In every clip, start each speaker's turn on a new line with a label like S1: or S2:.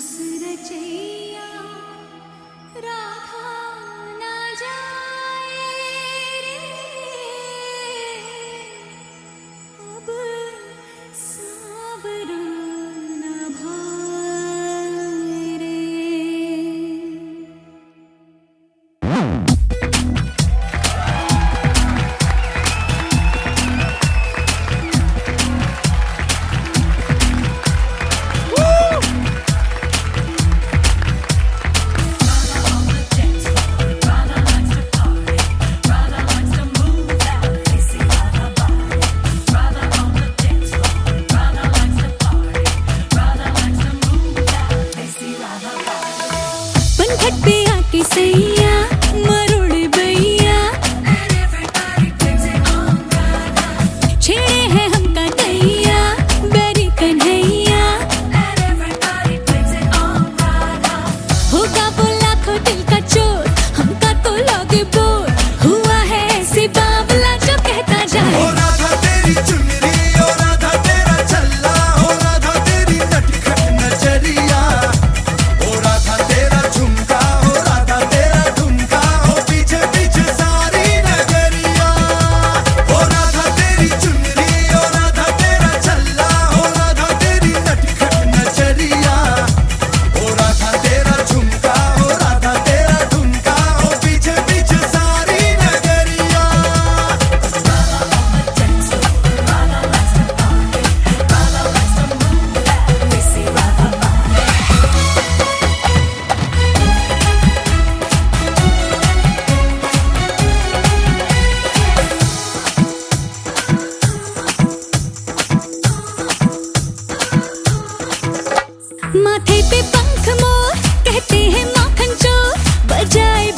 S1: सरच see
S2: माथे पे पंख मोर कहते हैं माखन चोर बजाए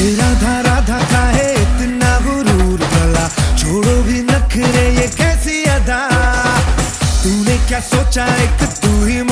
S1: राधा राधा का है इतना गुरूर भला। छोड़ो भी नखरे, ये कैसी अदा? तूने क्या सोचा? एक तू ही